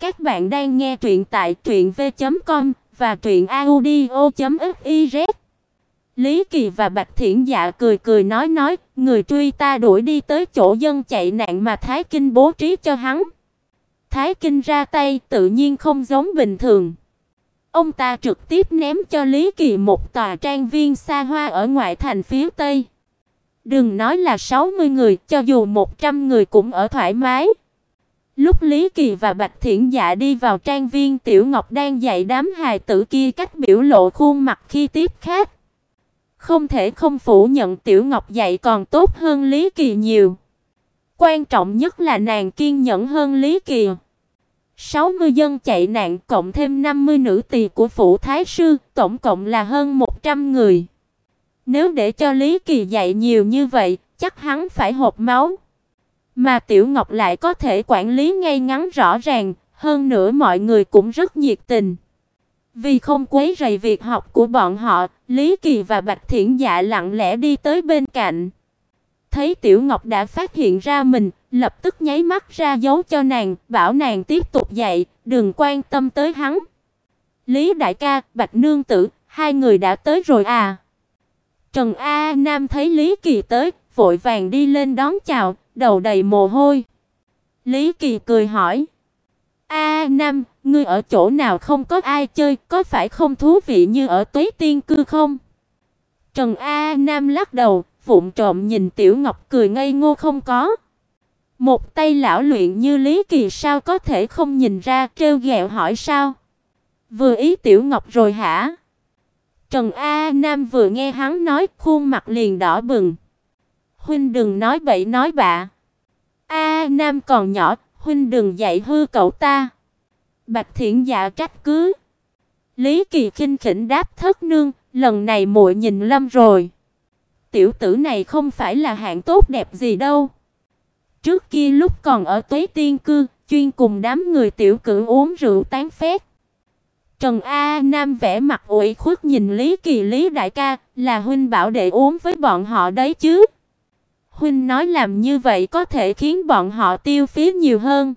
Các bạn đang nghe truyện tại truyệnv.com và truyệnaudio.fiz. Lý Kỳ và Bạch Thiển Dạ cười cười nói nói, người truy ta đuổi đi tới chỗ dân chạy nạn mà Thái Kinh bố trí cho hắn. Thái Kinh ra tay tự nhiên không giống bình thường. Ông ta trực tiếp ném cho Lý Kỳ một tòa trang viên xa hoa ở ngoại thành phía Tây. Đừng nói là 60 người, cho dù 100 người cũng ở thoải mái. Lúc Lý Kỳ và Bạch Thiển Dạ đi vào trang viên Tiểu Ngọc đang dạy đám hài tử kia cách biểu lộ khuôn mặt khi tiếp khách. Không thể không phủ nhận Tiểu Ngọc dạy còn tốt hơn Lý Kỳ nhiều. Quan trọng nhất là nàng kiên nhẫn hơn Lý Kỳ. 60 dân chạy nạn cộng thêm 50 nữ tỳ của phủ thái sư, tổng cộng là hơn 100 người. Nếu để cho Lý Kỳ dạy nhiều như vậy, chắc hắn phải hộp máu. Mà Tiểu Ngọc lại có thể quản lý ngay ngắn rõ ràng, hơn nữa mọi người cũng rất nhiệt tình. Vì không quấy rầy việc học của bọn họ, Lý Kỳ và Bạch Thiển Dạ lặng lẽ đi tới bên cạnh. Thấy Tiểu Ngọc đã phát hiện ra mình, lập tức nháy mắt ra dấu cho nàng, bảo nàng tiếp tục dạy, đừng quan tâm tới hắn. Lý đại ca, Bạch nương tử, hai người đã tới rồi à? Trần A Nam thấy Lý Kỳ tới, vội vàng đi lên đón chào, đầu đầy mồ hôi. Lý Kỳ cười hỏi: "A Nam, ngươi ở chỗ nào không có ai chơi, có phải không thú vị như ở Tuế Tiên cư không?" Trần A Nam lắc đầu, vụng trộm nhìn Tiểu Ngọc cười ngây ngô không có. Một tay lão luyện như Lý Kỳ sao có thể không nhìn ra, trêu ghẹo hỏi sao? Vừa ý Tiểu Ngọc rồi hả? Trần A Nam vừa nghe hắn nói, khuôn mặt liền đỏ bừng. Huynh đừng nói bậy nói bạ. A Nam còn nhỏ, huynh đừng dạy hư cậu ta. Bạch Thiển Dạ trách cứ. Lý Kỳ khinh khỉnh đáp thất nương, lần này muội nhìn lâm rồi. Tiểu tử này không phải là hạng tốt đẹp gì đâu. Trước kia lúc còn ở Tuế Tiên cư, chuyên cùng đám người tiểu cử uống rượu tán phét. Trần A Nam vẽ mặt ủy khuất nhìn Lý Kỳ Lý đại ca, là huynh bảo đệ uống với bọn họ đấy chứ. Huynh nói làm như vậy có thể khiến bọn họ tiêu phí nhiều hơn.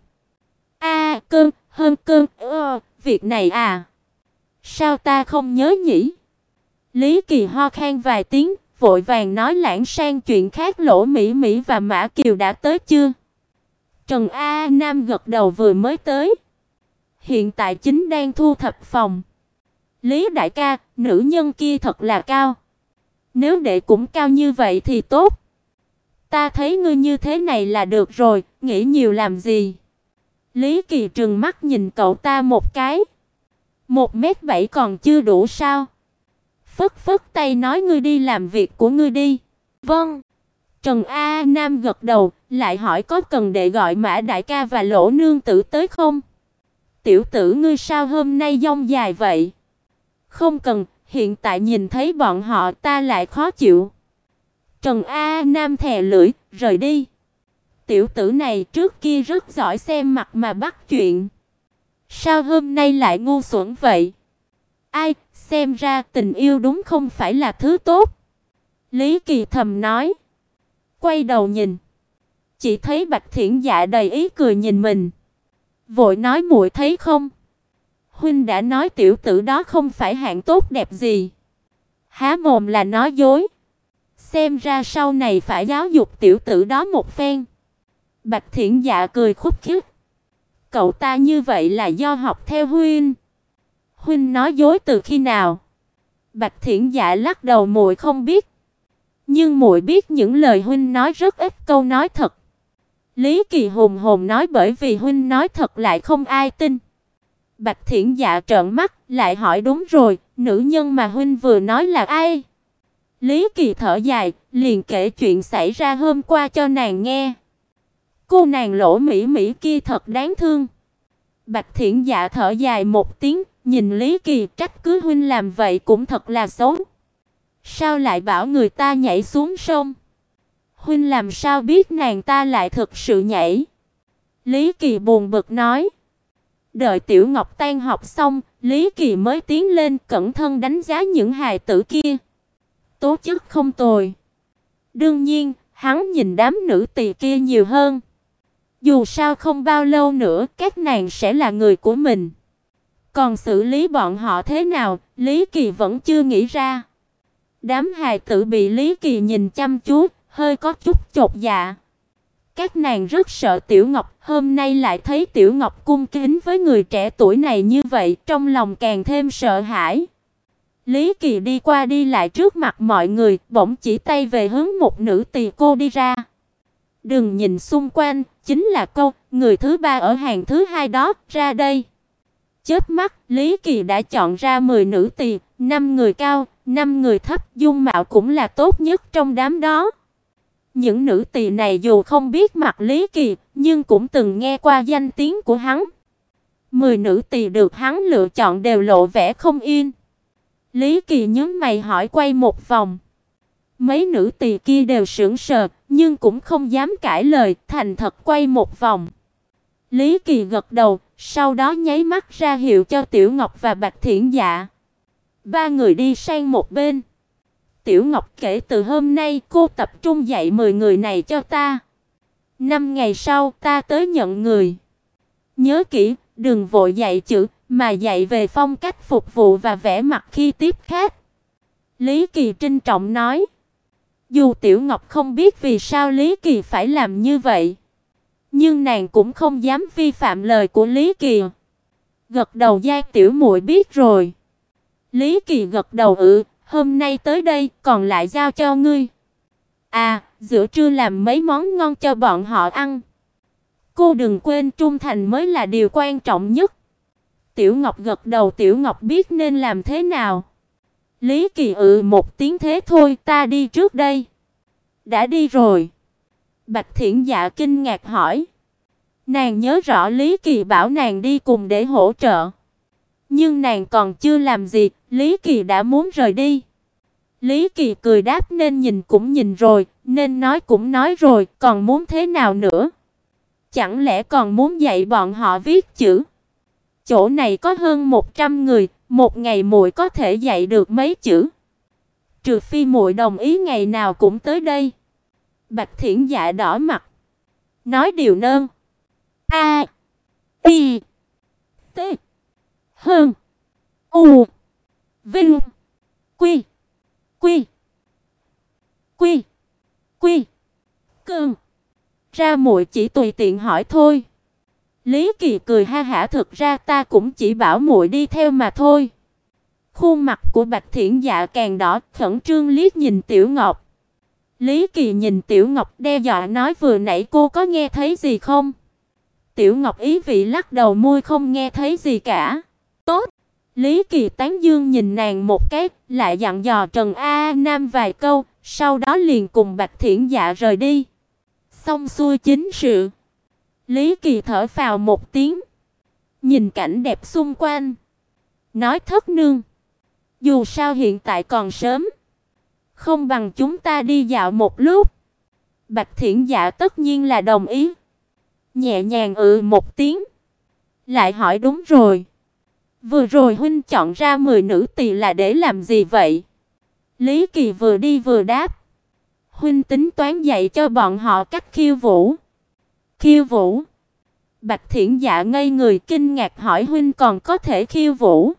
A, cơn, hơn cơn, ơ, việc này à. Sao ta không nhớ nhỉ? Lý Kỳ ho khan vài tiếng, vội vàng nói lãng sang chuyện khác Lỗ Mỹ Mỹ và Mã Kiều đã tới chưa? Trần A Nam gật đầu vừa mới tới. Hiện tại chính đang thu thập phòng. Lý đại ca, nữ nhân kia thật là cao. Nếu đệ cũng cao như vậy thì tốt. Ta thấy ngươi như thế này là được rồi, nghĩ nhiều làm gì? Lý Kỳ trừng mắt nhìn cậu ta một cái. Một mét bảy còn chưa đủ sao? Phất phất tay nói ngươi đi làm việc của ngươi đi. Vâng. Trần A Nam gật đầu, lại hỏi có cần để gọi Mã đại ca và Lỗ nương tử tới không? Tiểu tử ngươi sao hôm nay dông dài vậy? Không cần, hiện tại nhìn thấy bọn họ ta lại khó chịu. Trần A Nam thè lưỡi, rời đi. Tiểu tử này trước kia rất giỏi xem mặt mà bắt chuyện. Sao hôm nay lại ngu xuẩn vậy? Ai, xem ra tình yêu đúng không phải là thứ tốt. Lý Kỳ thầm nói. Quay đầu nhìn, chỉ thấy Bạch Thiển Dạ đầy ý cười nhìn mình. Vội nói muội thấy không? Huynh đã nói tiểu tử đó không phải hạng tốt đẹp gì. Há mồm là nói dối. Xem ra sau này phải giáo dục tiểu tử đó một phen. Bạch Thiển Dạ cười khúc khích. Cậu ta như vậy là do học theo huynh. Huynh nói dối từ khi nào? Bạch Thiển Dạ lắc đầu muội không biết. Nhưng muội biết những lời huynh nói rất ít câu nói thật. Lý Kỳ hùng hồn nói bởi vì huynh nói thật lại không ai tin. Bạch Thiển Dạ trợn mắt, lại hỏi đúng rồi, nữ nhân mà huynh vừa nói là ai? Lý Kỳ thở dài, liền kể chuyện xảy ra hôm qua cho nàng nghe. Cô nàng lỗ mỹ mỹ kia thật đáng thương. Bạch Thiển Dạ thở dài một tiếng, nhìn Lý Kỳ trách cứ huynh làm vậy cũng thật là xấu. Sao lại bảo người ta nhảy xuống sông? Huynh làm sao biết nàng ta lại thực sự nhảy? Lý Kỳ buồn bực nói. Đợi Tiểu Ngọc tan học xong, Lý Kỳ mới tiến lên cẩn thận đánh giá những hài tử kia. Tố chất không tồi. Đương nhiên, hắn nhìn đám nữ tỳ kia nhiều hơn. Dù sao không bao lâu nữa các nàng sẽ là người của mình. Còn xử lý bọn họ thế nào, Lý Kỳ vẫn chưa nghĩ ra. Đám hài tử bị Lý Kỳ nhìn chăm chú, hơi có chút chột dạ. Các nàng rất sợ Tiểu Ngọc, hôm nay lại thấy Tiểu Ngọc cung kính với người trẻ tuổi này như vậy, trong lòng càng thêm sợ hãi. Lý Kỳ đi qua đi lại trước mặt mọi người, bỗng chỉ tay về hướng một nữ tỳ cô đi ra. Đừng nhìn xung quanh, chính là câu, người thứ ba ở hàng thứ hai đó, ra đây. Chớp mắt, Lý Kỳ đã chọn ra 10 nữ tỳ, năm người cao, năm người thấp, dung mạo cũng là tốt nhất trong đám đó. Những nữ tỳ này dù không biết mặt Lý Kỳ, nhưng cũng từng nghe qua danh tiếng của hắn. Mười nữ tỳ được hắn lựa chọn đều lộ vẻ không yên. Lý Kỳ nhớ mày hỏi quay một vòng. Mấy nữ tỳ kia đều sững sờ, nhưng cũng không dám cãi lời, thành thật quay một vòng. Lý Kỳ gật đầu, sau đó nháy mắt ra hiệu cho Tiểu Ngọc và Bạch Thiển Dạ. Ba người đi sang một bên. Tiểu Ngọc kể từ hôm nay cô tập trung dạy 10 người này cho ta. Năm ngày sau ta tới nhận người. Nhớ kỹ, đừng vội dạy chữ, mà dạy về phong cách phục vụ và vẻ mặt khi tiếp khách. Lý Kỳ trinh trọng nói. Dù Tiểu Ngọc không biết vì sao Lý Kỳ phải làm như vậy, nhưng nàng cũng không dám vi phạm lời của Lý Kỳ. Gật đầu Giang tiểu muội biết rồi. Lý Kỳ gật đầu ừ, hôm nay tới đây, còn lại giao cho ngươi. À, giữa trưa làm mấy món ngon cho bọn họ ăn. Cô đừng quên trung thành mới là điều quan trọng nhất. Tiểu Ngọc gật đầu, Tiểu Ngọc biết nên làm thế nào. Lý Kỳ ừ một tiếng thế thôi, ta đi trước đây. Đã đi rồi. Bạch Thiển Dạ kinh ngạc hỏi. Nàng nhớ rõ Lý Kỳ bảo nàng đi cùng để hỗ trợ. Nhưng nàng còn chưa làm gì, Lý Kỳ đã muốn rời đi. Lý Kỳ cười đáp nên nhìn cũng nhìn rồi, nên nói cũng nói rồi, còn muốn thế nào nữa? Chẳng lẽ còn muốn dạy bọn họ viết chữ? Chỗ này có hơn 100 người, một ngày muội có thể dạy được mấy chữ? Trừ phi muội đồng ý ngày nào cũng tới đây. Bạch Thiển Dạ đỏ mặt, nói điều nơn. A I T Hơn U Vinh Quy Quy Quy Quy cương, Ra muội chỉ tùy tiện hỏi thôi. Lý Kỳ cười ha hả thực ra ta cũng chỉ bảo muội đi theo mà thôi. Khuôn mặt của Bạch Thiển Dạ càng đỏ, khẩn trương liếc nhìn Tiểu Ngọc. Lý Kỳ nhìn Tiểu Ngọc đe dọa nói vừa nãy cô có nghe thấy gì không? Tiểu Ngọc ý vị lắc đầu môi không nghe thấy gì cả. Tốt. Lý Kỳ tán dương nhìn nàng một cái, lại dặn dò Trần A Nam vài câu, sau đó liền cùng Bạch Thiển Dạ rời đi. Xong xuôi chính sự. Lý Kỳ thở phào một tiếng, nhìn cảnh đẹp xung quanh, nói thất nương, dù sao hiện tại còn sớm, không bằng chúng ta đi dạo một lúc. Bạch Thiển Dạ tất nhiên là đồng ý. Nhẹ nhàng ừ một tiếng, lại hỏi đúng rồi. Vừa rồi huynh chọn ra 10 nữ tỳ là để làm gì vậy? Lý Kỳ vừa đi vừa đáp. Huynh tính toán dạy cho bọn họ cách khiêu vũ. Khiêu vũ? Bạch Thiển Dạ ngây người, kinh ngạc hỏi huynh còn có thể khiêu vũ?